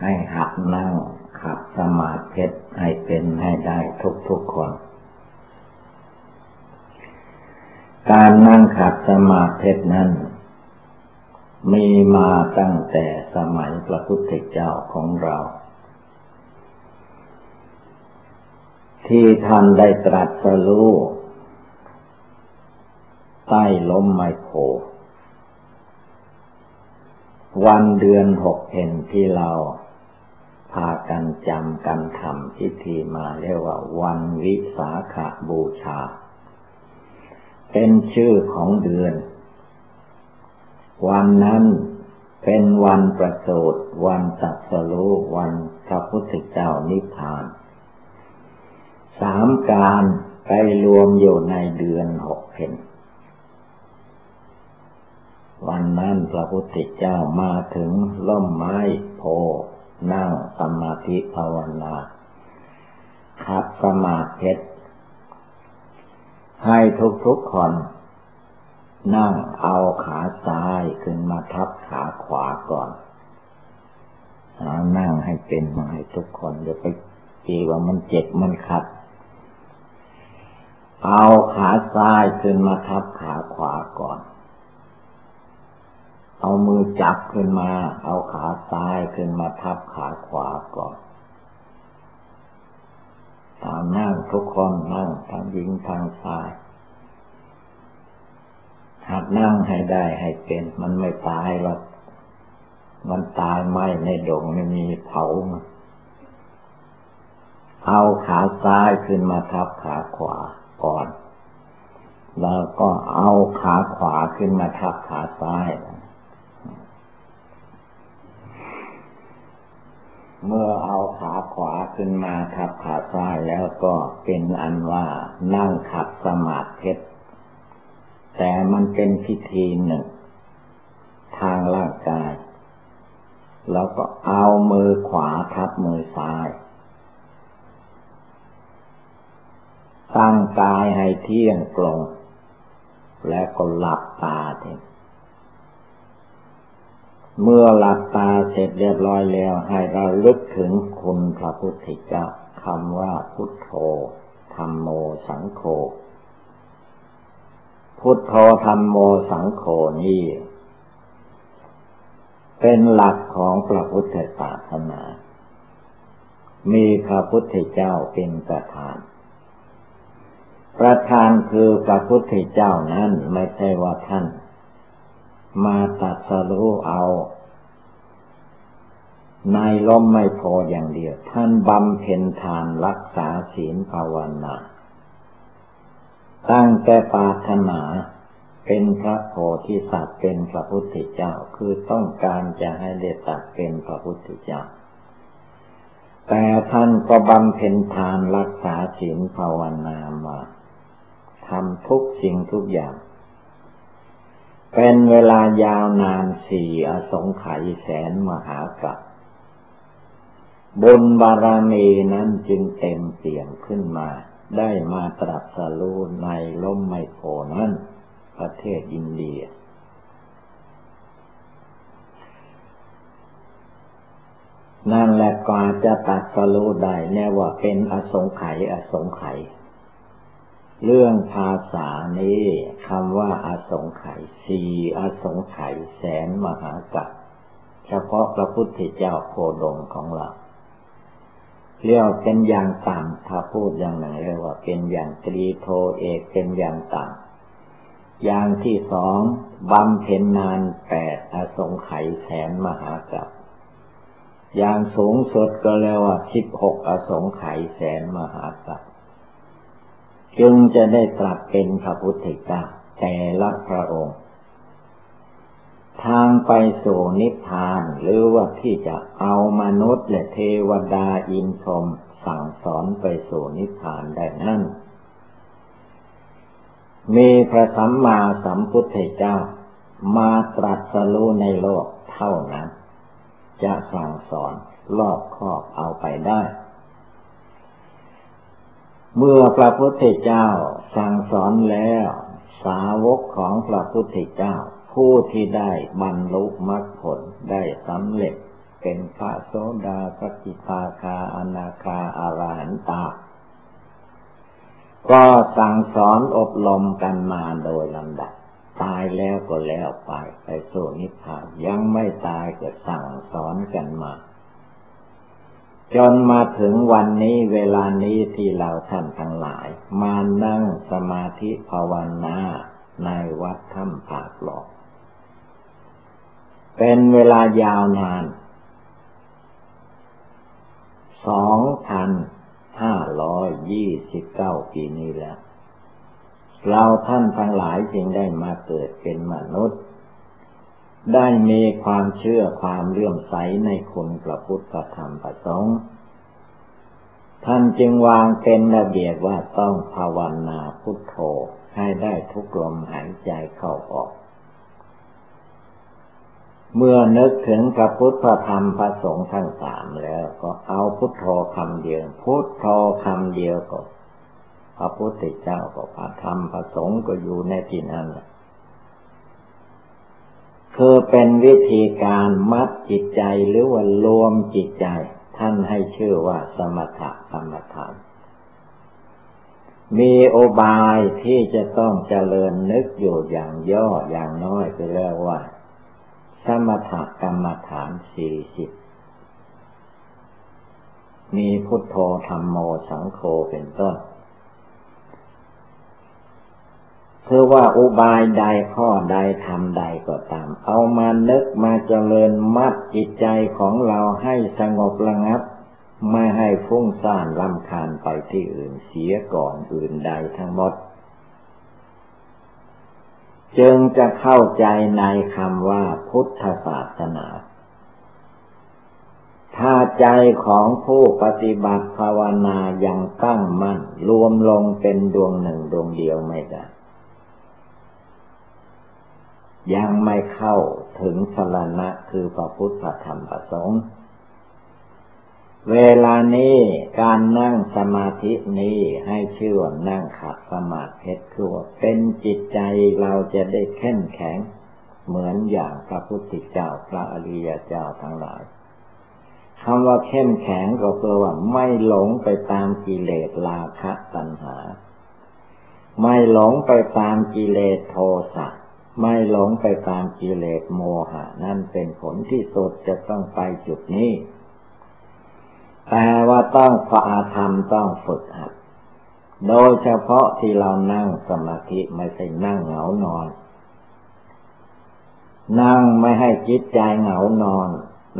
ให้หัดนั่งขัดสมาธิให้เป็นให้ได้ทุกทุกคน การนั่งขัดสมาธินั้น มีมาตั้งแต่สมัยพระพุทธเจ้าของเรา ที่ท่านได้ตรัสรู้ใต้ล้มไมโพวันเดือนหกเห็นที่เรา พากันจำกันทำพิธีมาเรียกว่า วันวิสาขาบูชา เป็นชื่อของเดือน วันนั้นเป็นวันประสูติวันตัสรู้วันพระพุทธเจ้านิพพาน สามการไปรวมอยู่ในเดือนหกเพนวันนั้นพระพุทธเจ้ามาถึงล่มไม้โพ นั่งสมาธิภาวนาขัดสมาธิให้ทุกๆคน นั่งเอาขาซ้ายขึ้นมาทับขาขวาก่อนนั่งให้เป็นมาให้ทุกคนอย่าไปกีว่ามันเจ็บมันขัด เอาขาซ้ายขึ้นมาทับขาขวาก่อน เอามือจับขึ้นมา เอาขาซ้ายขึ้นมาทับขาขวาก่อนตามนั่งทุกคนนั่งทั้งหญิงทั้งชายหัดนั่งให้ได้ให้เป็น มันไม่ตายหรอกมันตายไม่ในดงไม่มีเผามันเอาขาซ้ายขึ้นมาทับขาขวาก่อน แล้วก็เอาขาขวาขึ้นมาทับขาซ้าย เมื่อเอาขาขวาขึ้นมาทับขาซ้ายแล้วก็เป็นอันว่านั่งขัดสมาธิแต่มันเป็นพิธีหนึ่ง ทางร่างกาย แล้วก็เอามือขวาทับมือซ้าย ตั้งกายให้เที่ยงตรง แล้วก็หลับตาเอง เมื่อหลับตาเสร็จเรียบร้อยแล้วให้เราลึกถึงคุณพระพุทธเจ้าคำว่าพุทโธธรรมโมสังโฆพุทโธธรรมโมสังโฆนี่เป็นหลักของพระพุทธศาสนา มีพระพุทธเจ้าเป็นประธาน ประธานคือพระพุทธเจ้านั้นไม่ใช่ว่าท่าน มาตัดสรู้เอาในล้มไม่พออย่างเดียว ท่านบำเพ็ญทานรักษาศีลภาวนาตั้งแต่ปาถนาเป็นพระโพธิสัตว์เป็นพระพุทธเจ้าคือต้องการจะให้เดตัดเป็นพระพุทธเจ้า แต่ท่านก็บำเพ็ญทานรักษาศีลภาวนามาทำทุกสิ่งทุกอย่าง เป็นเวลายาวนานสี่อสงไขยแสนมหากัปบุญบารมีนั้นจึงเต็มเปี่ยมขึ้นมา ได้มาตรัสรู้ในล้มไมโคนั้น ประเทศอินเดีย นั่นแหละกว่าจะตัดสรู้ได้แน่ว่าเป็นอสงไขยอสงไขย เรื่องภาษานี้คำว่าอาสงไขยสี่อาสงไขยแสนมหากัปเฉพาะพระพุทธเจ้าโคดมของเราเรียกเป็นอย่างต่ำถ้าพูดอย่างหนึ่งเรียกว่าเป็นอย่างตรีโทเอกเป็นอย่างต่ำอย่างที่สองบำเพ็ญนานแปดอสงไขยแสนมหากัปอย่างสูงสุดก็เรียกว่าสิบหกอสงไขยแสนมหากัป จึงจะได้ตรัสเป็นพระพุทธเจ้าแต่ละพระองค์ ทางไปสู่นิพพานหรือว่าที่จะเอามนุษย์และเทวดาอินทรมสั่งสอนไปสู่นิพพานได้นั่น มีพระสัมมาสัมพุทธเจ้า มาตรัสรู้ในโลกเท่านั้น จะสั่งสอนรอบครอบเอาไปได้ เมื่อพระพุทธเจ้าสั่งสอนแล้ว สาวกของพระพุทธเจ้า ผู้ที่ได้บรรลุมรรคผลได้สำเร็จ เป็นพระโสดาสกิทาคาอนาคาอารหันตา ก็สั่งสอนอบรมกันมาโดยลำดับตายแล้วก็แล้วไปไปสู่นิพพานยังไม่ตายก็สั่งสอนกันมา จนมาถึงวันนี้เวลานี้ที่เราท่านทั้งหลาย มานั่งสมาธิภาวนาในวัดถ้ำผาหลอก เป็นเวลายาวนานสองพันห้าร้อยยี่สิบเก้าปีนี้แล้ว เราท่านทั้งหลายจึงได้มาเกิดเป็นมนุษย์ ได้มีความเชื่อความเลื่อมใสในคุณพระพุทธธรรมประสงค์ท่านจึงวางเป็นระเบียบว่าต้องภาวนาพุทโธให้ได้ทุกลมหายใจเข้าออก เมื่อนึกถึงพระพุทธธรรมพระสงฆ์ทั้งสามแล้วก็เอาพุทโธคำเดียว พุทโธคำเดียวก็พระพุทธเจ้าก็พระธรรมพระสงฆ์ก็อยู่ในที่นั้น คือเป็นวิธีการมัดจิตใจหรือว่ารวมจิตใจ ท่านให้ชื่อว่าสมถะกรรมฐานมีโอบายที่จะต้องเจริญนึกอยู่อย่างย่ออย่างน้อยก็เรียกว่า สมถกรรมฐานสี่สิบมีพุทโธธรรมโมสังโฆเป็นต้น คือว่าอุบายใดข้อใดทำใดก็ตาม เอามานึกมาเจริญมัดจิตใจของเราให้สงบระงับ ไม่ให้ฟุ้งซ่านลำคาญไปที่อื่นเสียก่อนอื่นใดทั้งหมด จึงจะเข้าใจในคำว่าพุทธศาสนาถ้าใจของผู้ปฏิบัติภาวนายังตั้งมั่น รวมลงเป็นดวงหนึ่งดวงเดียวไม่ได้ ยังไม่เข้าถึงสรณะคือพระพุทธธรรมประสงค์ เวลานี้การนั่งสมาธินี้ให้ชื่อว่านั่งขัดสมาธิคือว่าเป็นจิตใจเราจะได้เข้มแข็ง เหมือนอย่างพระพุทธเจ้าพระอริยเจ้าทั้งหลายคำว่าเข้มแข็งก็คือว่าไม่หลงไปตามกิเลสราคะตัณหา ไม่หลงไปตามกิเลสโทสะ ไม่หลงไปตามกิเลสโมหะ นั่นเป็นผลที่สุดจะต้องไปจุดนี้ แต่ว่าต้องฝ่าธรรมต้องฝึกหัด โดยเฉพาะที่เรานั่งสมาธิไม่ใช่นั่งเหงานอน นั่งไม่ให้จิตใจเหงานอน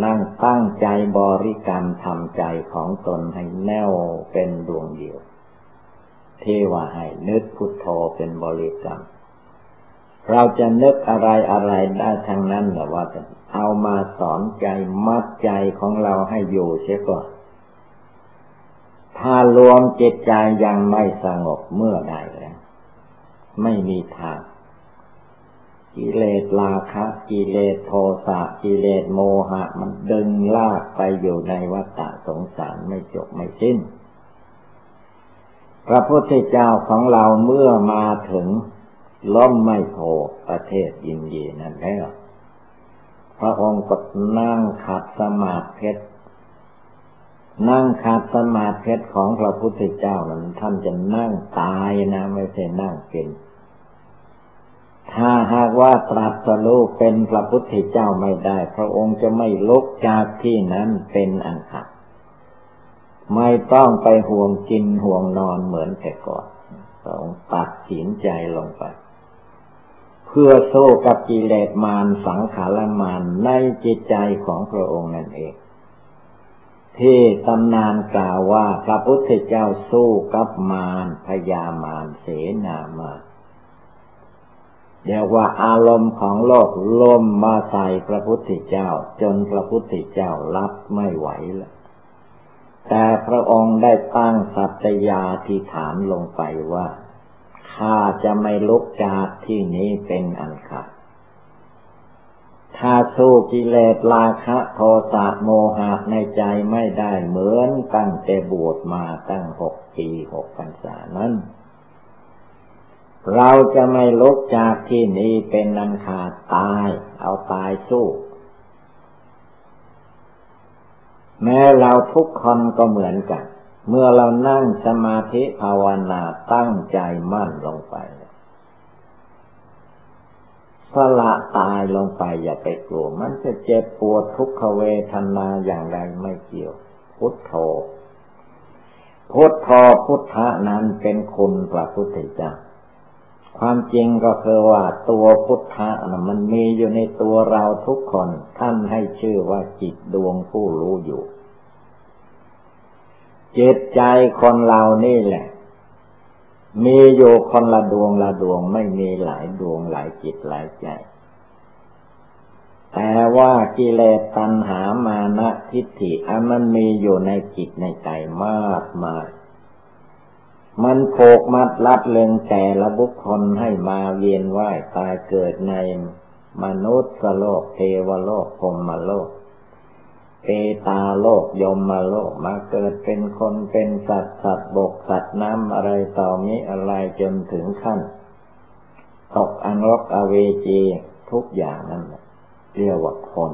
นั่งตั้งใจบริกรรมทำใจของตนให้แน่วเป็นดวงเดียว เทว่าให้นึกพุทโธเป็นบริกรรม เราจะนึกอะไรอะไรได้ทั้งนั้นแต่ว่าเอามาสอนใจมัดใจของเราให้อยู่เสียก่อนถ้ารวมจิตใจยังไม่สงบเมื่อใดแล้ว ไม่มีทาง กิเลสราคะ กิเลสโทสะกิเลสโมหะ มันดึงลากไปอยู่ในวัฏสงสารไม่จบไม่สิ้น พระพุทธเจ้าของเราเมื่อมาถึง ล้มไม่โพประเทศยินดีนั่นแล้วพระองค์ก็นั่งขัดสมาธินั่งขาดสมาธิของพระพุทธเจ้านั้นท่านจะนั่งตายนะไม่ใช่นั่งเป็น ถ้าหากว่าตรัสรู้เป็นพระพุทธเจ้าไม่ได้ พระองค์จะไม่ลุกจากที่นั้นเป็นอันขาดไม่ต้องไปห่วงกินห่วงนอนเหมือนแต่ก่อนต้องตัดสินใจลงไป เพื่อโซ่กับกิเลสมารสังขารมารในจิตใจของพระองค์นั่นเอง ที่ตำนานกล่าวว่าพระพุทธเจ้าสู้กับมารพยามารเสนามาเรียกว่าอารมณ์ของโลกล่มมาใส่พระพุทธเจ้า จนพระพุทธเจ้ารับไม่ไหวแล้วแต่พระองค์ได้ตั้งสัตยาที่ฐานลงไปว่า ข้าจะไม่ลุกจากที่นี้เป็นอันขาดถ้าสู้กิเลสราคะโทสะโมหะในใจไม่ได้เหมือนตั้งแต่บวชมาตั้งหกปีหกพรรษานั้น เราจะไม่ลุกจากที่นี้เป็นนันขาดตาย เอาตายสู้ แม้เราทุกคนก็เหมือนกัน เมื่อเรานั่งสมาธิภาวนาตั้งใจมั่นลงไป สละตายลงไปอย่าไปกลัว มันจะเจ็บปวดทุกขเวทนาอย่างไรไม่เกี่ยว พุทโธ พุทโธพุทธะนั้นเป็นคุณพระพุทธเจ้าความจริงก็คือว่าตัวพุทธะนะมันมีอยู่ในตัวเราทุกคน ท่านให้ชื่อว่าจิตดวงผู้รู้อยู่ จิตใจคนเรานี่แหละ มีอยู่คนละดวงละดวงไม่มีหลายดวงหลายจิตหลายใจ แต่ว่ากิเลสตัณหามานะทิฏฐิอันมันมีอยู่ในจิตในใจมากมายมันโผกมัดลัดเลงแต่ละบุคคลให้มาเวียนว่ายตายเกิดในมนุษย์โลกเทวโลกพรมโลก เปตาโลกยมมาโลกมาเกิดเป็นคนเป็นสัตว์สัตว์บกสัตว์น้ำอะไรต่อมีอะไรจนถึงขั้นตกอันรกอเวจีทุกอย่างนั่นเรียกว่าคน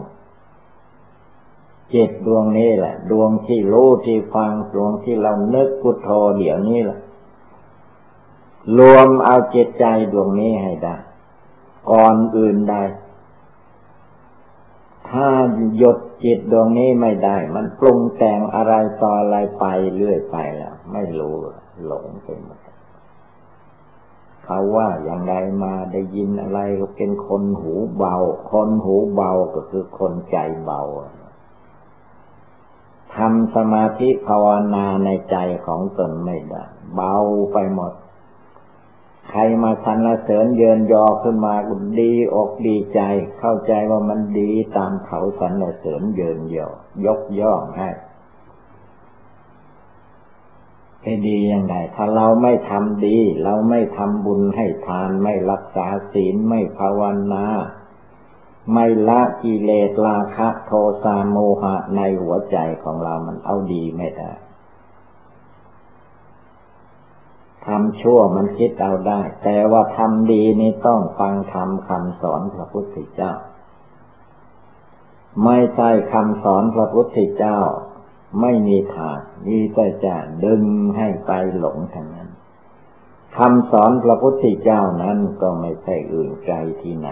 จิตดวงนี้แหละ ดวงที่รู้ที่ฟังดวงที่เรานึกพุทโธเดี๋ยวนี้แหละรวมเอาจิตใจดวงนี้ให้ได้ ก่อนอื่นใด ถ้าหยดจิตดวงนี้ไม่ได้ มันปรุงแต่งอะไรต่ออะไรไปเรื่อยไปแล้วไม่รู้หลงไปหมดเขาว่าอย่างไรมาได้ยินอะไรก็เป็นคนหูเบา คนหูเบาก็คือคนใจเบาทำสมาธิภาวนาในใจของตนไม่ได้ เบาไปหมด ใครมาสรรเสริญเยินยอขึ้นมาก็ดีอกดีใจ เข้าใจว่ามันดีตามเขาสรรเสริญเยินยอยกย่องให้ให้ดียังไงถ้าเราไม่ทำดี เราไม่ทำบุญให้ทานไม่รักษาศีลไม่ภาวนา ไม่ละกิเลสราคะโทสะโมหะในหัวใจของเรามันเอาดีไม่ได้ ทำชั่วมันคิดเอาได้ แต่ว่าทำดีนี่ต้องฟังธรรมคำสอนพระพุทธเจ้า ไม่ใช่คำสอนพระพุทธเจ้า ไม่มีทางมีแต่จะดึงให้ไปหลงทางนั้นคำสอนพระพุทธเจ้านั้นก็ไม่ใช่อื่นไกลที่ไหน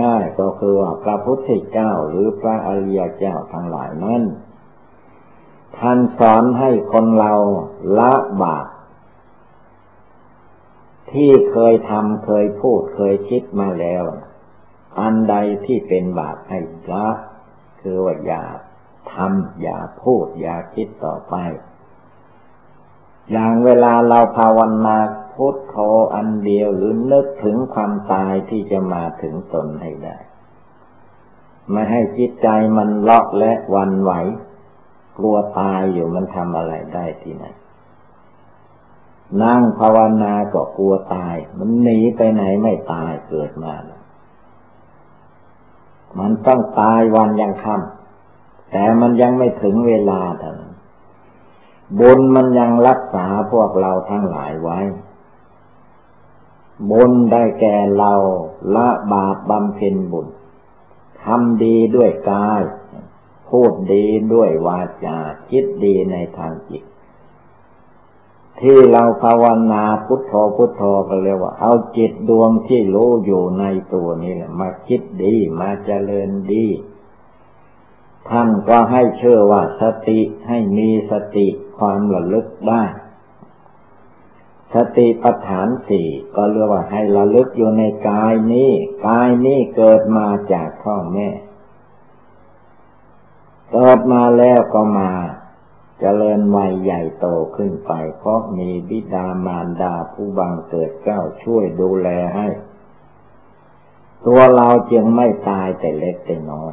ง่ายๆก็คือว่าพระพุทธเจ้าหรือพระอริยเจ้าทั้งหลายนั้น ท่านสอนให้คนเราละบาปที่เคยทำเคยพูดเคยคิดมาแล้ว อันใดที่เป็นบาปให้ละคือว่าอย่าทำอย่าพูดอย่าคิดต่อไป อย่างเวลาเราภาวนาพุทโธอันเดียวหรือนึกถึงความตายที่จะมาถึงตนให้ได้ ไม่ให้จิตใจมันเลาะและวันไหว กลัวตายอยู่มันทำอะไรได้ที่ไหนนั่งภาวนาก็กลัวตาย มันหนีไปไหนไม่ตายเกิดมา มันต้องตายวันยังค่ำแต่มันยังไม่ถึงเวลาเท่านั้นบุญมันยังรักษาพวกเราทั้งหลายไว้บุญได้แก่เราละบาปบำเพ็ญบุญทำดีด้วยกาย พูดดีด้วยวาจาคิดดีในทางจิต ที่เราภาวนาพุทโธพุทโธก็เรียกว่า เอาจิตดวงที่รู้อยู่ในตัวนี้แหละมาคิดดีมาเจริญดี ท่านก็ให้เชื่อว่าสติให้มีสติความระลึกได้สติปัฏฐานสี่ก็เรียกว่าให้ระลึกอยู่ในกายนี้ กายนี้เกิดมาจากพ่อแม่ เกิดมาแล้วก็มาจเจริญวัยใหญ่โตขึ้นไป เพราะมีบิดามารดาผู้บังเกิดเก้าช่วยดูแลให้ ตัวเราจึงไม่ตายแต่เล็กแต่น้อย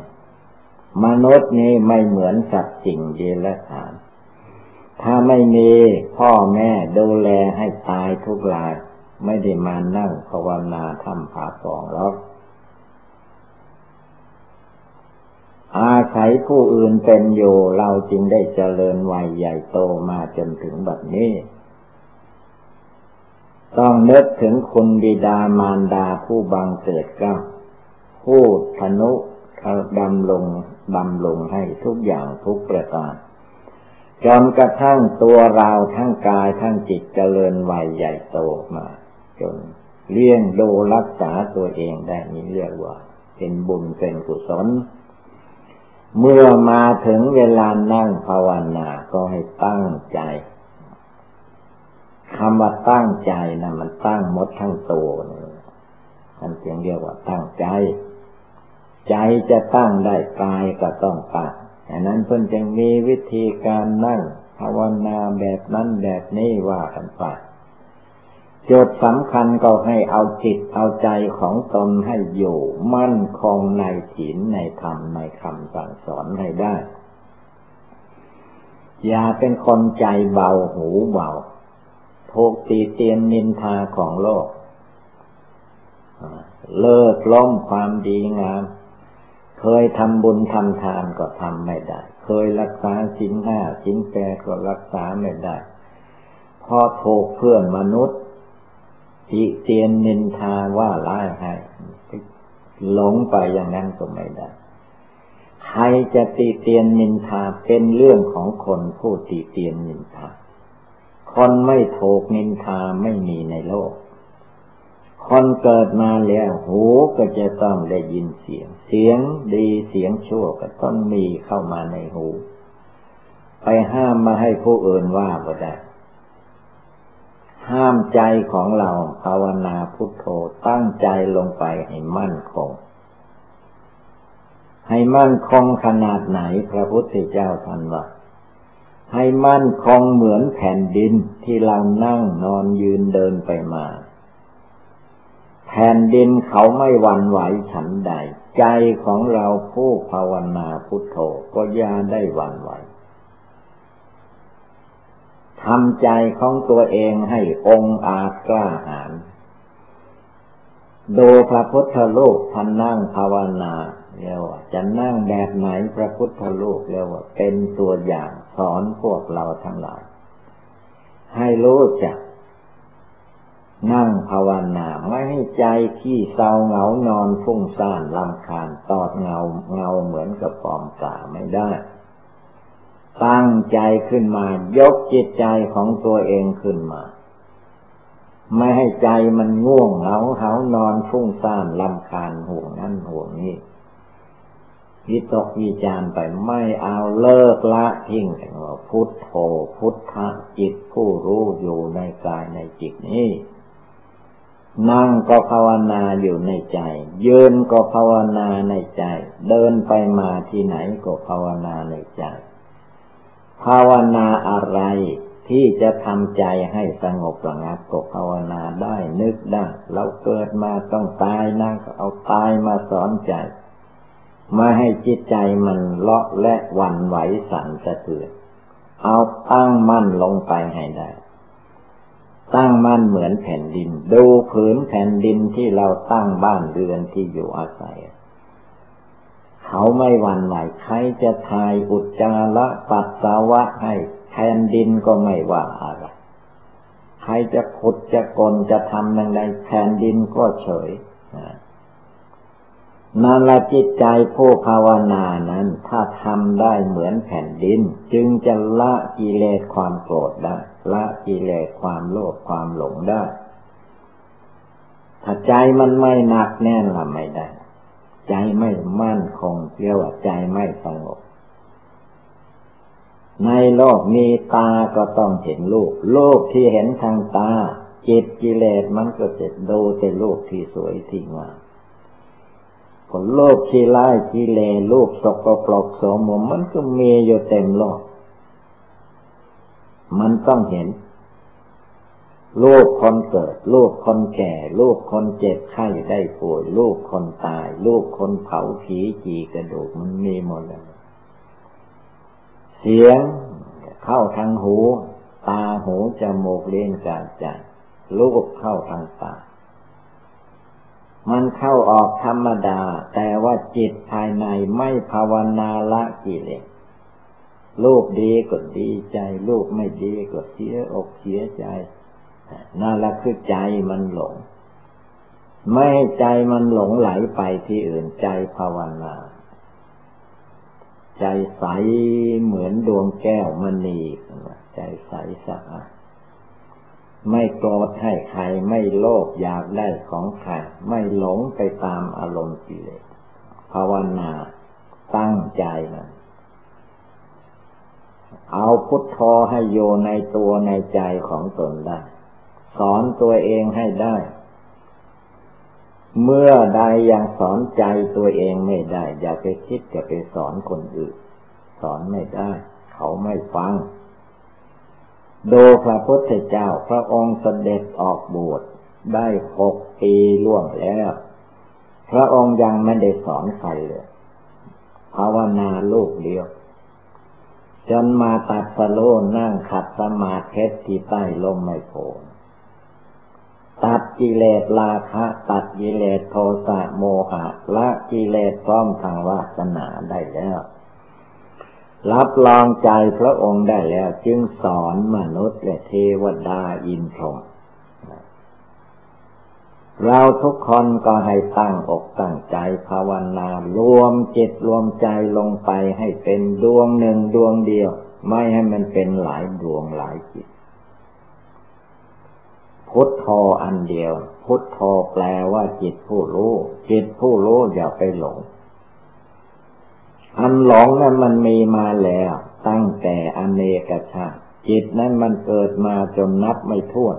มนุษย์นี้ไม่เหมือนสัตว์จริงเดรัจฉานถ้าไม่มีพ่อแม่ดูแลให้ตายทุกราย ไม่ได้มานั่งภาวนาทำผาสองหรอก อาศัยผู้อื่นเป็นอยู่เราจึงได้เจริญวัยใหญ่โตมาจนถึงบัดนี้ ต้องนึกถึงคุณบิดามารดาผู้บังเกิดก้าผู้ธนุดำลงดำลงให้ทุกอย่างทุกประการจนกระทั่งตัวเราทั้งกายทั้งจิตเจริญวัยใหญ่โตมา จนเลี้ยงดูรักษาตัวเองได้นี้เรียกว่า เป็นบุญเป็นกุศล เมื่อมาถึงเวลานั่งภาวนาก็ให้ตั้งใจคำว่าตั้งใจนะมันตั้งหมดทั้งตัวมันเพียงเรียกว่าตั้งใจ ใจจะตั้งได้กายก็ต้องตั้งดังนั้นเพิ่นจึงมีวิธีการนั่งภาวนาแบบนั้นแบบนี้ว่ากันไป จุดสำคัญก็ให้เอาจิตเอาใจของตนให้อยู่มั่นคงในศีลในธรรมในคำสั่งสอนให้ได้ อย่าเป็นคนใจเบาหูเบาถูกตีเตียนนินทาของโลก เลิกล้มความดีงาม เคยทำบุญทำทานก็ทำไม่ได้ เคยรักษาสินห้าสินแปดก็รักษาไม่ได้ พอถูกเพื่อนมนุษย์ ติเตียนนินทาว่าร้ายให้หลงไปอย่างนั้นก็ไม่ได้ ใครจะติเตียนนินทาเป็นเรื่องของคนผู้ติเตียนนินทา คนไม่ถูกนินทาไม่มีในโลก คนเกิดมาแล้วหูก็จะต้องได้ยินเสียง เสียงดีเสียงชั่วก็ต้องมีเข้ามาในหู ไปห้ามมาให้ผู้อื่นว่าก็ได้ ห้ามใจของเราภาวนาพุทโธตั้งใจลงไปให้มั่นคง ให้มั่นคงขนาดไหนพระพุทธเจ้าท่านว่าให้มั่นคงเหมือนแผ่นดินที่เรานั่งนอนยืนเดินไปมา แผ่นดินเขาไม่หวั่นไหวฉันใด ใจของเราผู้ภาวนาพุทโธก็ย่าได้หวั่นไหว ทำใจของตัวเองให้องอาจกล้าหาญดูพระพุทธลูกท่านนั่งภาวนาเรียกว่าจะนั่งแบบไหนพระพุทธลูกเรียกว่าเป็นตัวอย่างสอนพวกเราทั้งหลาย ให้รู้จัก นั่งภาวนาไม่ให้ใจขี้เศร้าเหงานอนฟุ้งซ่านลำคาญตอดเงาเงาเหมือนกับปอมกาไม่ได้ ตั้งใจขึ้นมา ยกจิตใจของตัวเองขึ้นมา ไม่ให้ใจมันง่วงเหงาเหานอนฟุ้งซ่านลำคาญห่วงนั่นห่วงนี้วิตกวิจารไปไม่เอาเลิกละทิ้งว่าพุทโธพุทธะจิตผู้รู้อยู่ในกายในจิตนี้นั่งก็ภาวนาอยู่ในใจ ยืนก็ภาวนาในใจ เดินไปมาที่ไหนก็ภาวนาในใจ ภาวนาอะไรที่จะทำใจให้สงบระงับก็ภาวนาได้นึกได้เราเกิดมาต้องตายนะก็เอาตายมาสอนใจ มาให้จิตใจมันเลาะและวันไหวสั่นสะเทือนเอาตั้งมั่นลงไปให้ได้ ตั้งมั่นเหมือนแผ่นดิน ดูผืนแผ่นดินที่เราตั้งบ้านเรือนที่อยู่อาศัย เขาไม่หวั่นไหวใครจะทายอุจจาระปัสสาวะให้แทนดินก็ไม่ว่าอะไรใครจะขุดจะกลจะทำอย่างไรแทนดินก็เฉยนั่นละจิตใจผู้ภาวนานั้น ถ้าทำได้เหมือนแผ่นดิน จึงจะละกิเลสความโกรธได้ละกิเลสความโลภความหลงได้ถ้าใจมันไม่หนักแน่นละไม่ได้ ใจไม่มั่นคงเรียกว่าใจไม่สงบในโลกมีตาก็ต้องเห็นลูกลูกที่เห็นทางตา จิตกิเลสมันก็จะดูแต่ลูกที่สวยที่งามผลโลกที่ไล่กิเลสลูกสกปรกสมมมันก็มีอยู่เต็มโลก มันต้องเห็น ลูกคนเกิด ลูกคนแก่ ลูกคนเจ็บไข้ได้ป่วย ลูกคนตาย ลูกคนเผาผีจีกระดูกมันมีหมดเลยเสียงเข้าทางหู ตาหูจมูกเลี้ยงกายใจลูกเข้าทางตามันเข้าออกธรรมดา แต่ว่าจิตภายในไม่ภาวนาละกิเลสลูกดีก็ดีใจ ลูกไม่ดีก็เสียอกเสียใจ นั่นแหละคือใจมันหลง ไม่ใจมันหลงไหลไปที่อื่นใจภาวนา ใจใสเหมือนดวงแก้วมณีใจใสสะอาดไม่โกรธให้ใครไม่โลภอยากได้ของใครไม่หลงไปตามอารมณ์กิเลสภาวนาตั้งใจนะเอาพุทโธให้โยในตัวในใจของตนได้ สอนตัวเองให้ได้ เมื่อใดยังสอนใจตัวเองไม่ได้ อย่าไปคิดจะไปสอนคนอื่น สอนไม่ได้ เขาไม่ฟัง โดพระพุทธเจ้าพระองค์เสด็จออกบวชได้หกปีล่วงแล้ว พระองค์ยังไม่ได้สอนใครเลยภาวนาลูกเดียว จนมาตัดสโลนั่งขัดสมาธิที่ใต้ลมไม่โพ ตัดกิเลสราคะตัดกิเลสโทสะโมหะละกิเลสพร้อมทางวาสนาได้แล้ว รับรองใจพระองค์ได้แล้ว จึงสอนมนุษย์และเทวดาอินทรมเราทุกคนก็ให้ตั้งอกตั้งใจภาวนารวมจิตรวมใจลงไปให้เป็นดวงหนึ่งดวงเดียว ไม่ให้มันเป็นหลายดวงหลายจิต พุทโธอันเดียว พุทโธแปลว่าจิตผู้รู้ จิตผู้รู้อย่าไปหลง อันหลงนั้นมันมีมาแล้ว ตั้งแต่อเนกชาติจิตนั้นมันเกิดมาจนนับไม่ถ้วน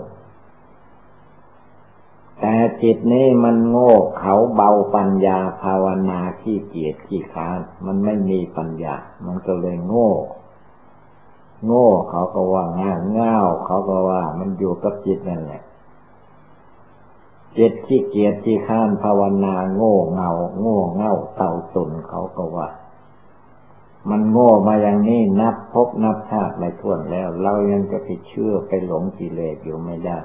แต่จิตนี้มันโง่เขาเบาปัญญาภาวนาขี้เกียจขี้ค้าน มันไม่มีปัญญา มันก็เลยโง่ โง่เขาก็ว่าง่าเง่าเขาก็ว่า มันอยู่กับจิตนั่นแหละ จิตขี้เกียจขี้ค้านภาวนาโง่เงา โง่เง่าเต่าตุนเขาก็ว่า มันโง่มาอย่างนี้นับพบนับชาติไม่ถ้วนแล้ว เรายังจะไปเชื่อไปหลงกิเลสอยู่ไม่ได้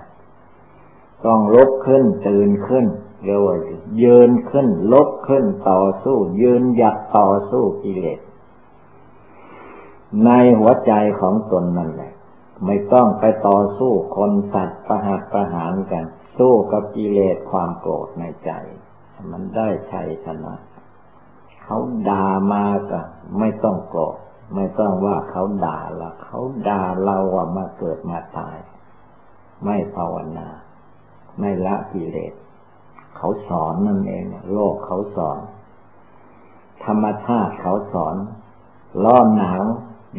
ต้องลบขึ้นตื่นขึ้นเรียกว่ายืนขึ้นลบขึ้นต่อสู้ ยืนหยัดต่อสู้กิเลสในหัวใจของตนนั่นแหละ ไม่ต้องไปต่อสู้คนสัตว์ประหัตประหารกัน สู้กับกิเลสความโกรธในใจ มันได้ชัยชนะเขาด่ามาก็ไม่ต้องโกรธไม่ต้องว่าเขาด่าเราเขาด่าเราว่ามาเกิดมาตาย ไม่ภาวนา ไม่ละกิเลส เขาสอนนั่นเอง โลกเขาสอน ธรรมชาติเขาสอนร้อนหนาว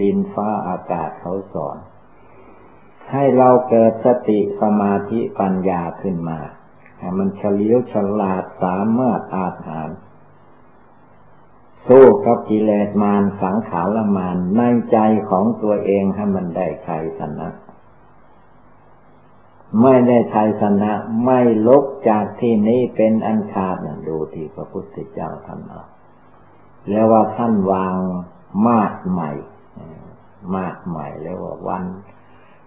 ดินฟ้าอากาศเขาสอน ให้เราเกิดสติสมาธิปัญญาขึ้นมาให้มันเฉลียวฉลาดสามารถอาหารสู้กับกิเลสมารสังขารมารในใจของตัวเองให้มันได้ชัยชนะไม่ได้ชัยชนะไม่ลบจากที่นี้เป็นอันขาดนะดูที่พระพุทธเจ้าท่านเอาแล้วว่าท่านวางมาดใหม่ มาดใหม่แล้วว่าวัน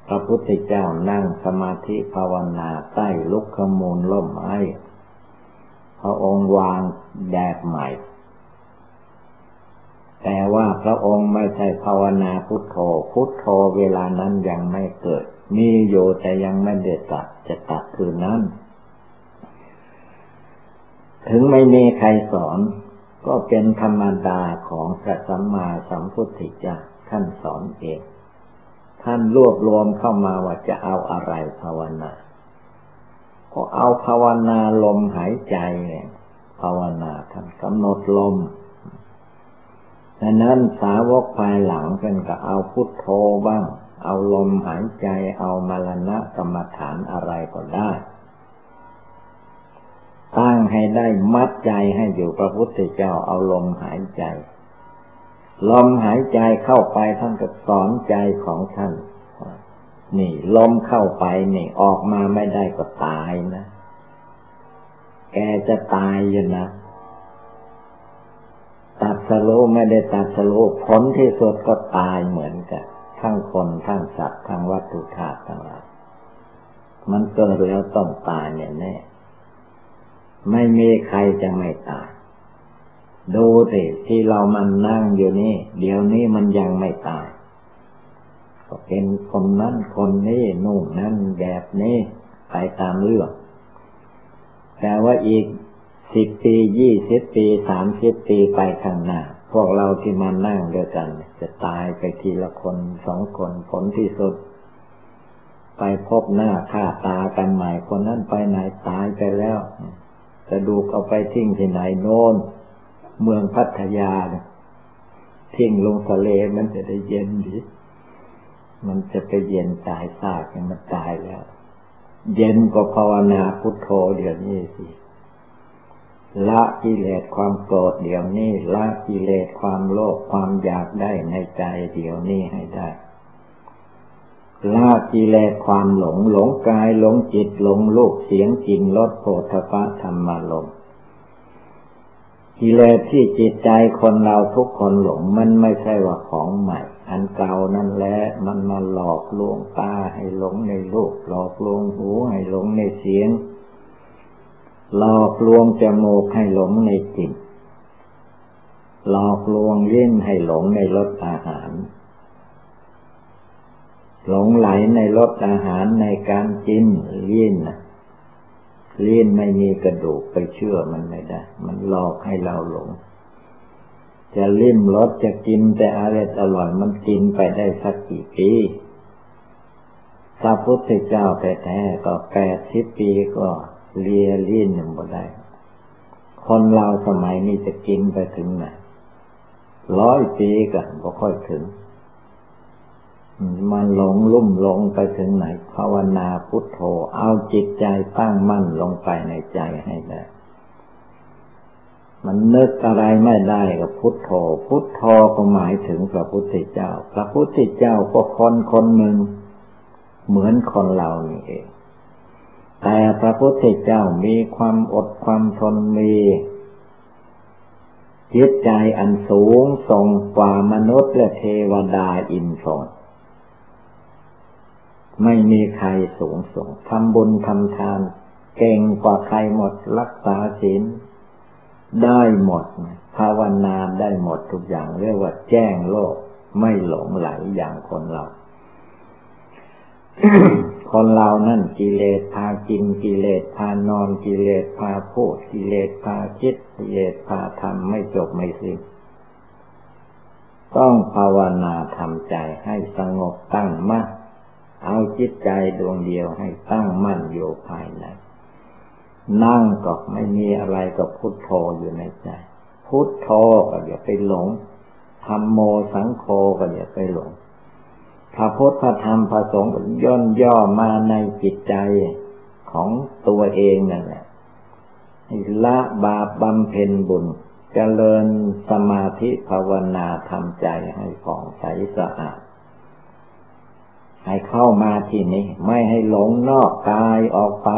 พระพุทธเจ้านั่งสมาธิภาวนาใต้ลุกขมูลล่มไม้พระองค์วางแดดใหม่ แต่ว่าพระองค์ไม่ใช่ภาวนาพุทโธ พุทโธเวลานั้นยังไม่เกิด มีอยู่แต่ยังไม่เด็ดตัดจะตัดคือนั้น ถึงไม่มีใครสอน ก็เป็นธรรมดาของพระสัมมาสัมพุทธเจ้าท่านสอนเอง ท่านรวบรวมเข้ามาว่าจะเอาอะไรภาวนาก็เอาภาวนาลมหายใจเนี่ยภาวนาท่านกำหนดลมดังนั้นสาวกภายหลังเป็นก็เอาพุทโธบ้าง เอาลมหายใจเอามรณะกรรมฐานอะไรก็ได้ตั้งให้ได้มัดใจให้อยู่พระพุทธเจ้าเอาลมหายใจ ลมหายใจเข้าไปท่านก็สอนใจของท่าน นี่ ลมเข้าไปนี่ออกมาไม่ได้ก็ตายนะ แกจะตายอยู่นะ ตัดสโลไม่ได้ตัดสโลผลที่สุดก็ตายเหมือนกัน ทั้งคนทั้งสัตว์ทั้งวัตถุธาตุทั้งหลายมันเกิดแล้วต้องตายเนี่ยแน่ไม่มีใครจะไม่ตาย ดูสิที่เรามันนั่งอยู่นี่ เดี๋ยวนี้มันยังไม่ตาย ก็เป็นคนนั้นคนนี้นู่นนั่นแบบนี้ไปตามเรื่อง แต่ว่าอีกสิบปียี่สิบปีสามสิบปีไปข้างหน้าผวกเราที่มานั่งด้วยกัน จะตายไปทีละคนสองคนผลที่สุด ไปพบหน้าค่าตากันใหม่คนนั้นไปไหนตายไปแล้ว จะดูเอาไปทิ้งที่ไหนโน่น เมืองพัทยาเทิ้งลงทะเลมันจะได้เย็นดีมันจะไปเย็นตายซากมันตายแล้ว เย็นก็ภาวนาพุทโธเดี๋ยวนี้สิละกิเลสความโกรธเดี๋ยวนี้ละกิเลสความโลภความอยากได้ในใจเดี๋ยวนี้ให้ได้ละกิเลสความหลงหลงกายหลงจิตหลงลูกเสียงกลิ่นรสโผฏฐะธรรมารม กิเลสที่จิตใจคนเราทุกคนหลง มันไม่ใช่ว่าของใหม่ อันเก่านั่นแหละมันมาหลอกลวงตาให้หลงในลูกหลอกลวงหูให้หลงในเสียง หลอกลวงจมูกให้หลงในกลิ่นหลอกลวงลิ้นให้หลงในรสอาหาร หลงไหลในรสอาหารในการกินลิ้น ลิ้นไม่มีกระดูกไปเชื่อมันไม่ได้ มันหลอกให้เราหลง จะลิ้มรสจะกินแต่อะไรอร่อยมันกินไปได้สักกี่ปีพระพุทธเจ้าแท้ๆก็แปดสิบปีก็เลียลิ้นหนึ่งบ่ได้ คนเราสมัยนี้จะกินไปถึงไหนร้อยปีกันบ่ค่อยถึง มันหลงลุ่มหลงไปถึงไหน ภาวนาพุทโธ เอาจิตใจตั้งมั่นลงไปในใจให้ได้ มันนึกอะไรไม่ได้กับพุทโธ พุทโธก็หมายถึงพระพุทธเจ้า พระพุทธเจ้าก็คนคนหนึ่ง เหมือนคนเรานี่เอง แต่พระพุทธเจ้ามีความอดความทนมีจิตใจอันสูงส่งกว่ามนุษย์และเทวดาอินทร์ ไม่มีใครสูงส่งทำบุญทำทาน เก่งกว่าใครหมดรักษาศีลได้หมด ภาวนาได้หมดทุกอย่างเรียกว่าแจ้งโลก ไม่หลงไหลอย่างคนเรา คนเรานั่นกิเลสพากินกิเลสพานอนกิเลสพาพูดกิเลสพาคิดกิเลสพาทำไม่จบไม่สิ้นต้องภาวนาทำใจให้สงบตั้งมั่น เอาจิตใจดวงเดียวให้ตั้งมั่นอยู่ภายใน นั่งก็ไม่มีอะไรก็พุทโธอยู่ในใจ พุทโธก็อย่าไปหลงทำโมสังโฆก็อย่าไปหลงพระพุทธธรรมพระสงฆ์ย่นย่อมาในจิตใจของตัวเองนั่นแหละละบาปบำเพ็ญบุญเจริญสมาธิภาวนาทำใจให้ผ่องใสสะอาด ให้เข้ามาที่นี้ไม่ให้หลงนอกกายออกไป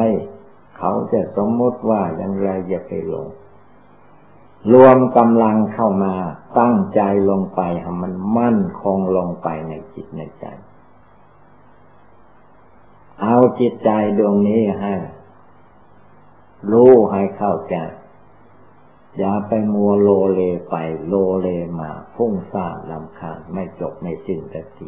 เขาจะสมมติว่าอย่างไรอย่าไปหลง รวมกำลังเข้ามาตั้งใจลงไปให้มันมั่นคงลงไปในจิตในใจ เอาจิตใจดวงนี้ให้รู้ให้เข้าใจอย่าไปมัวโลเลไปโลเลมาฟุ้งซ่านลำคาญไม่จบไม่สิ้นสักที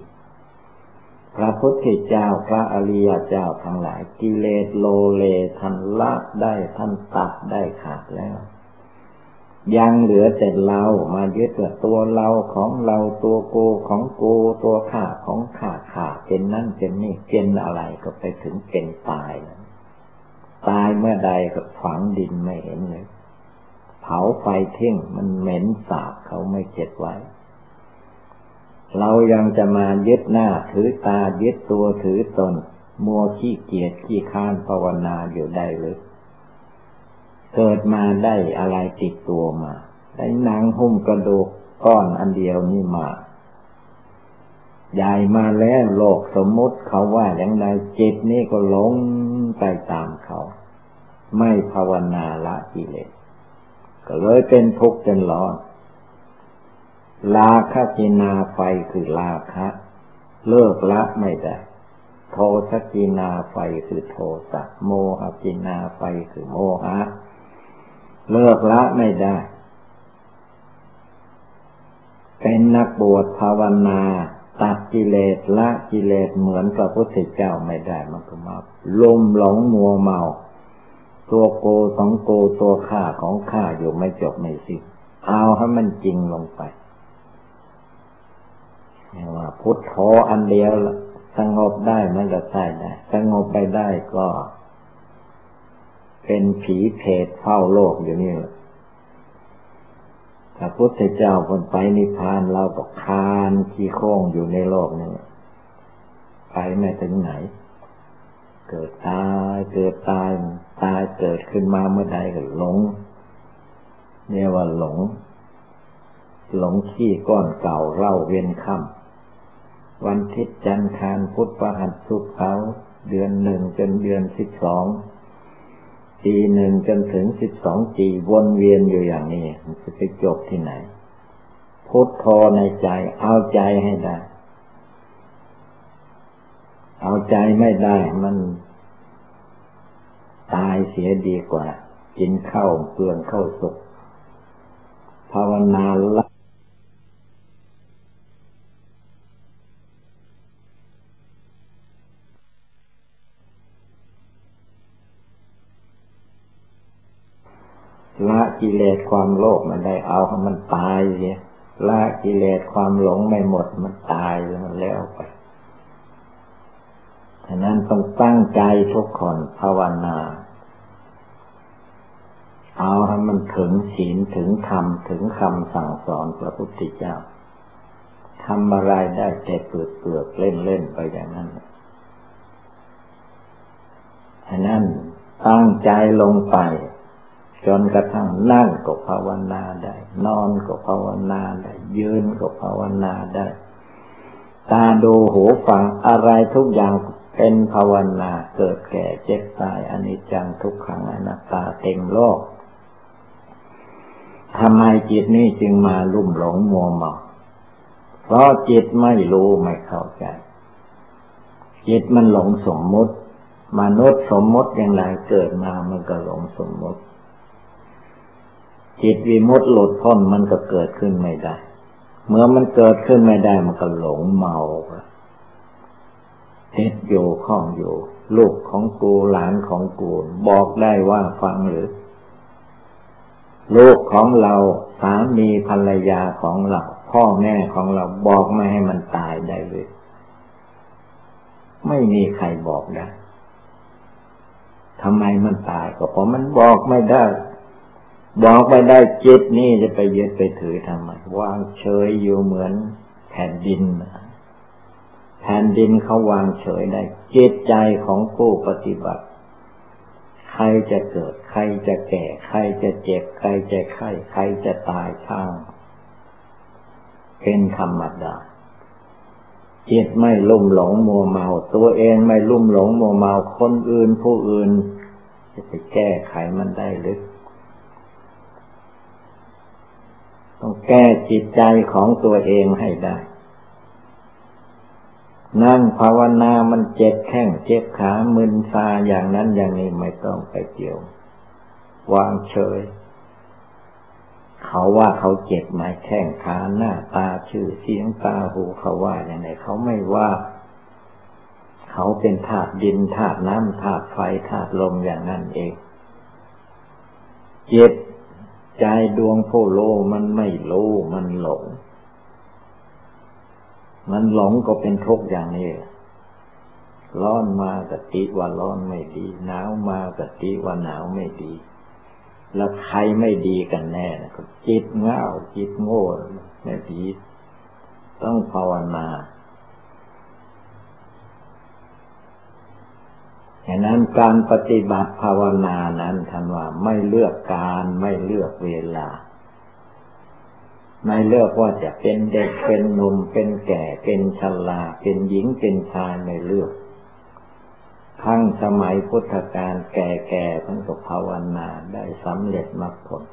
พระพุทธเจ้าพระอริยเจ้าทั้งหลายกิเลสโลเลท่านละได้ท่านตัดได้ขาดแล้ว ยังเหลือแต่เรามายึดว่าตัวเราของเราตัวโกของโกตัวข้าของข้าข้าเป็นนั่นเป็นนี่เป็นอะไรก็ไปถึงเป็นตาย ตายเมื่อใดก็ฝังดินไม่เห็นเลย เผาไฟเท่งมันเหม็นสาบเขาไม่เก็บไว้ เรายังจะมายึดหน้าถือตายึดตัวถือตน มัวขี้เกียจขี้ค้านภาวนาอยู่ได้หรือ เกิดมาได้อะไรติดตัวมาได้หนังหุ้มกระดูกก้อนอันเดียวนี่มาใหญ่มาแล้วโลกสมมติเขาว่าอย่างไรจิตนี่ก็หลงไปตามเขา ไม่ภาวนาละกิเลสก็เลยเป็นทุกข์เป็นร้อน ลาคะกินาไฟคือราคะ เลิกละไม่ได้ โทสัคคินาไฟคือโทสะโมหัคคินาไฟคือโมหะเลิกละไม่ได้ เป็นนักบวชภาวนาตัดกิเลสละกิเลสเหมือนพระพุทธเจ้าไม่ได้มันก็มาลุ่มหลงมัวเมา ตัวกูของกูตัวข้าของข้าอยู่ไม่จบไม่สิ้นเอาให้มันจริงลงไป ว่าพุทโธอันเดียวสงบได้มันก็ใช่ได้สงบไปได้ก็ เป็นผีเพศเฝ้าโลกอยู่นี่แหละถ้าพุทธเจ้าคนไปนิพพานเราก็คานขี้โค้งอยู่ในโลกนี่ไปไม่ถึงไหน เกิดตายเกิดตายตายเกิดขึ้นมาเมื่อใดก็หลงเนี่ยว่าหลง หลงขี้ก้อนเก่าเล่าเวียนค่ำ วันทิศจันทร์คารพุทธประหัสสุขเขา เดือนหนึ่งจนเดือนสิบสองปีหนึ่งจนถึงสิบสองปีวนเวียนอยู่อย่างนี้ มันจะไปจบที่ไหน พุทโธในใจ เอาใจให้ได้ เอาใจไม่ได้มัน ตายเสียดีกว่า กินข้าวเปลืองข้าวสุกภาวนาละ ความโลภมันได้เอาให้มันตายเสียละกิเลสความหลงไม่หมดมันตายมันแล้วไปฉะนั้นต้องตั้งใจทุกคนภาวนา เอาให้มันถึงศีลถึงธรรมถึงคำสั่งสอนพระพุทธเจ้าทำอะไรได้แต่เปลือกเปลือกเล่นเล่นไปอย่างนั้นฉะนั้นตั้งใจลงไป จนกระทั่งนั่งก็ภาวนาได้ นอนก็ภาวนาได้ ยืนก็ภาวนาได้ ตาดูหูฟังอะไรทุกอย่างเป็นภาวนาเกิดแก่เจ็บตายอนิจจังทุกขังอนัตตาเต็มโลกทำไมจิตนี้จึงมาลุ่มหลงมัวเมาเพราะจิตไม่รู้ไม่เข้าใจ จิตมันหลงสมมุติ มนุษย์สมมติอย่างไรเกิดมามันก็หลงสมมติ จิตวิมุตต์หลุดพ้นมันก็เกิดขึ้นไม่ได้ เมื่อมันเกิดขึ้นไม่ได้มันก็หลงเมาเท็ดอยู่ข้องอยู่ ลูกของกูหลานของกูบอกได้ว่าฟังหรือ ลูกของเราสามีภรรยาของเรา พ่อแม่ของเราบอกไม่ให้มันตายได้เลยไม่มีใครบอกได้ทำไมมันตายก็เพราะมันบอกไม่ได้ บอกไม่ได้จิตนี่จะไปยึดไปถือทำไมวางเฉยอยู่เหมือนแผ่นดิน แผ่นดินเขาวางเฉยได้จิตใจของผู้ปฏิบัติ ใครจะเกิด ใครจะแก่ ใครจะเจ็บ ใครจะไข้ใครจะตายช่าง เป็นธรรมดาจิตไม่ลุ่มหลงมัวเมา ตัวเองไม่ลุ่มหลงมัวเมาคนอื่นผู้อื่น จะไปแก้ไขมันได้หรือ ต้องแก้จิตใจของตัวเองให้ได้ นั่งภาวนามันเจ็บแข้งเจ็บขามึนซาอย่างนั้นอย่างนี้ไม่ต้องไปเกี่ยว วางเฉย เขาว่าเขาเจ็บไหมแข้งขาหน้าตาชื่อเสียงตาหูเขาว่าอย่างไรเขาไม่ว่าเขาเป็นธาตุดินธาตุน้ำธาตุไฟธาตุลมอย่างนั้นเอง เจ็บ ใจดวงผู้โลมันไม่โลมันหลง มันหลงก็เป็นทุกข์อย่างนี้ร้อนมากติว่าร้อนไม่ดี หนาวมากติว่าหนาวไม่ดี แล้วใครไม่ดีกันแน่นะจิตเง่าจิตโง่ไม่ดี ต้องภาวนา ฉะนั้นการปฏิบัติภาวนานั้นท่านว่าไม่เลือกการไม่เลือกเวลา ไม่เลือกว่าจะเป็นเด็กเป็นหนุ่มเป็นแก่เป็นชราเป็นหญิงเป็นชายไม่เลือกทั้งสมัยพุทธกาลแก่ๆท่านก็ภาวนาได้สำเร็จมรรคผล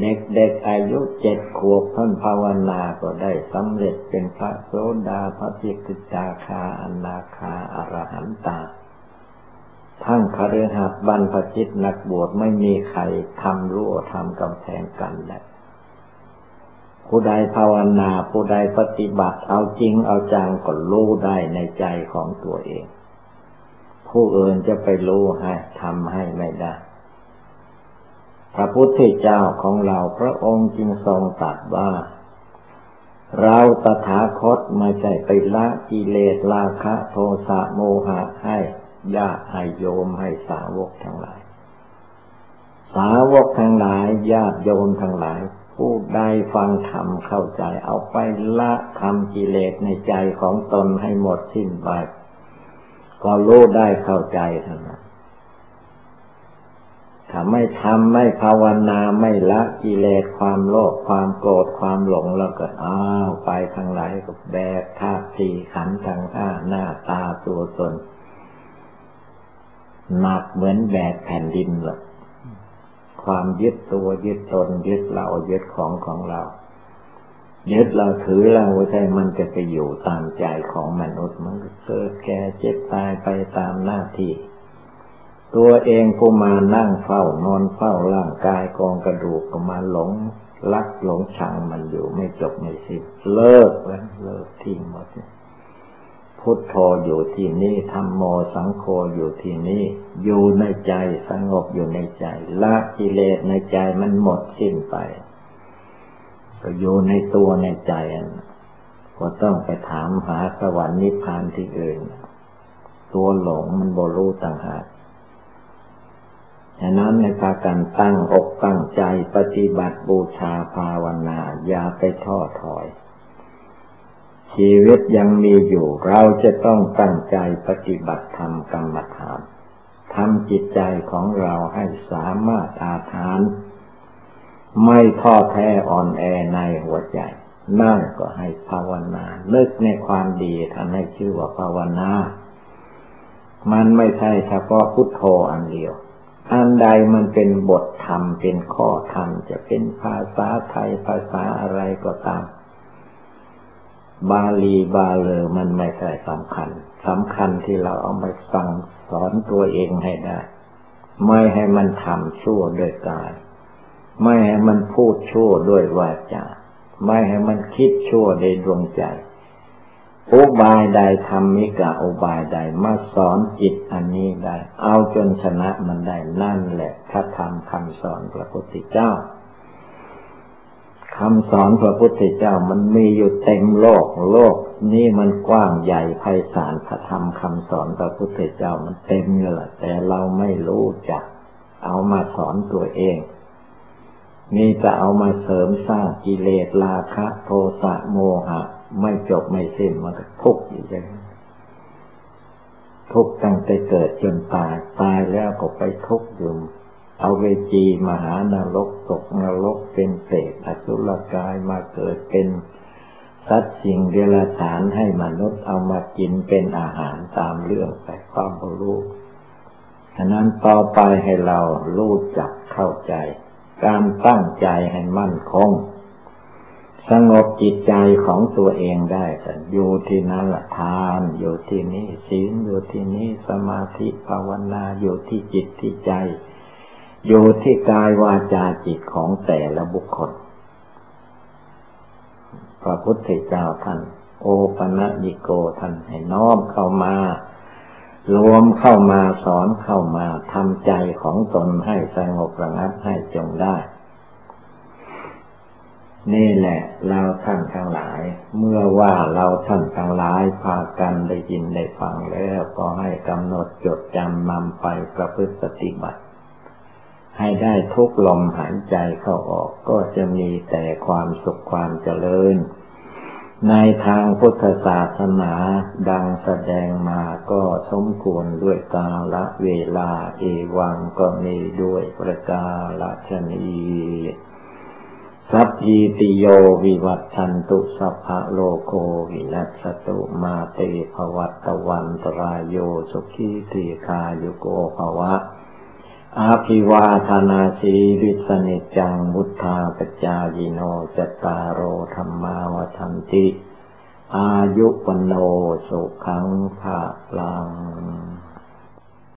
เด็กๆอายุเจ็ดขวบท่านภาวนาก็ได้สำเร็จเป็นพระโสดาพระสิกขจาคาอนาคาอรหันตา ทั้งคฤหัสถ์บรรพชิตนักบวชไม่มีใครทำรั่วทำกำแพงกันได้ผู้ใดภาวนา ผู้ใดปฏิบัติเอาจริงเอาจังก็รู้ได้ในใจของตัวเอง ผู้อื่นจะไปรู้ให้ทำให้ไม่ได้ พระพุทธเจ้าของเราพระองค์จึงทรงตรัสว่า เราตถาคตไม่ใช่ไปละกิเลสราคะ โทสะโมหะให้ ญาติให้โยมให้สาวกทั้งหลาย สาวกทั้งหลาย ญาติโยมทั้งหลาย ผู้ใดฟังธรรมเข้าใจเอาไปละทำกิเลสในใจของตนให้หมดสิ้นไป ก็รู้ได้เข้าใจทั้งนั้นถ้าไม่ทำไม่ภาวนาไม่ละกิเลสความโลภความโกรธความหลงแล้วก็อ้าวไปทางไหนก็แบกธาตุสี่ขันธ์ทางห้าหน้าตาตัวตน หนักเหมือนแบกแผ่นดินเลยความยึดตัวยึดตน ยึดเรายึดของของเรา ยึดเราถือเราใช่มันจะไปอยู่ตามใจของมนุษย์มันเกิดแก่เจ็บตายไปตามหน้าที่ ตัวเองกูมานั่งเฝ้านอนเฝ้าร่างกายกองกระดูกก็มาหลงรักหลงชังมันอยู่ไม่จบไม่สิ้นเลิกแล้วเลิกทิ้งหมดเลย พุทโธอยู่ที่นี่ธรรมโมสังโฆอยู่ที่นี่อยู่ในใจสงบอยู่ในใจ ละกิเลสในใจมันหมดสิ้นไปก็อยู่ในตัวในใจก็ต้องไปถามหาสวรรค์นิพพานที่อื่น ตัวหลงมันบรู้ต่างหากฉะนั้นในภาการตั้งอกตั้งใจปฏิบัติบูชาภาวนาอย่าไปท้อถอย ชีวิตยังมีอยู่ เราจะต้องตั้งใจปฏิบัติธรรมกรรมฐานทำจิตใจของเราให้สามารถอาถาน ไม่ท้อแท้อ่อนแอในหัวใจนั่นก็ให้ภาวนานึกในความดีท่านให้ชื่อว่าภาวนา มันไม่ใช่เฉพาะพุทโธอันเดียว อันใดมันเป็นบทธรรมเป็นข้อธรรมจะเป็นภาษาไทยภาษาอะไรก็ตาม บาลีบาเลอมันไม่ใช่สำคัญสำคัญที่เราเอาไปสั่งสอนตัวเองให้ได้ ไม่ให้มันทำชั่วด้วยกาย ไม่ให้มันพูดชั่วด้วยวาจาไม่ให้มันคิดชั่วในดวงใจอุบายใดทำมิกะอุบายใดมาสอนจิตอันนี้ได้ เอาจนชนะมันได้นั่นแหละถ้าทำคำสอนพระพุทธเจ้า คำสอนพระพุทธเจ้ามันมีอยู่เต็มโลก โลกนี่มันกว้างใหญ่ไพศาลพระธรรมคำสอนพระพุทธเจ้ามันเต็มเลยแต่เราไม่รู้จัก เอามาสอนตัวเองนี่จะเอามาเสริมสร้างกิเลสราคะ โทสะโมหะ ไม่จบไม่สิ้นมันก็ทุกข์อยู่อย่างนี้ทุกข์ตั้งแต่เกิดจนตาย ตายแล้วก็ไปทุกข์อยู่ เอาเวจีมหานรกตกนรกเป็นเศษอสุรกายมาเกิดเป็นสัตว์สิ่งเดรัจฉานให้มนุษย์เอามากินเป็นอาหารตามเรื่องไปความรู้ฉะนั้นต่อไปให้เรารู้จักเข้าใจ การตั้งใจให้มั่นคง สงบจิตใจของตัวเองได้แต่อยู่ที่นั่นละทาน อยู่ที่นี่ศีลอยู่ที่นี่สมาธิภาวนาอยู่ที่จิตที่ใจ อยู่ที่กายวาจาจิตของแต่ละบุคคล พระพุทธเจ้าท่าน โอปะญิโกท่านให้น้อมเข้ามารวมเข้ามาสอนเข้ามาทำใจของตนให้สงบระงับให้จงได้ นี่แหละเราท่านทั้งหลาย เมื่อว่าเราท่านทั้งหลายพากันได้ยินได้ฟังแล้ว ก็ให้กำหนดจดจำนำไปประพฤติปฏิบัติ ให้ได้ทุกลมหายใจเข้าออกก็จะมีแต่ความสุขความเจริญ ในทางพุทธศาสนาดังแสดงมาก็สมควรด้วยกาละเวลาเอวังก็มีด้วยประกาละชนีสัพพิติโยวิวัตชันตุสัพพะโลโควินัสตุมาเตภวัตวันตรายโยสุขีติคายุโกภวะ อาภิวาธนาสีริสนิจังมุทธาปจายิโนจตารโอธรรมาวทันติ อายุปโนสุขังภาลัง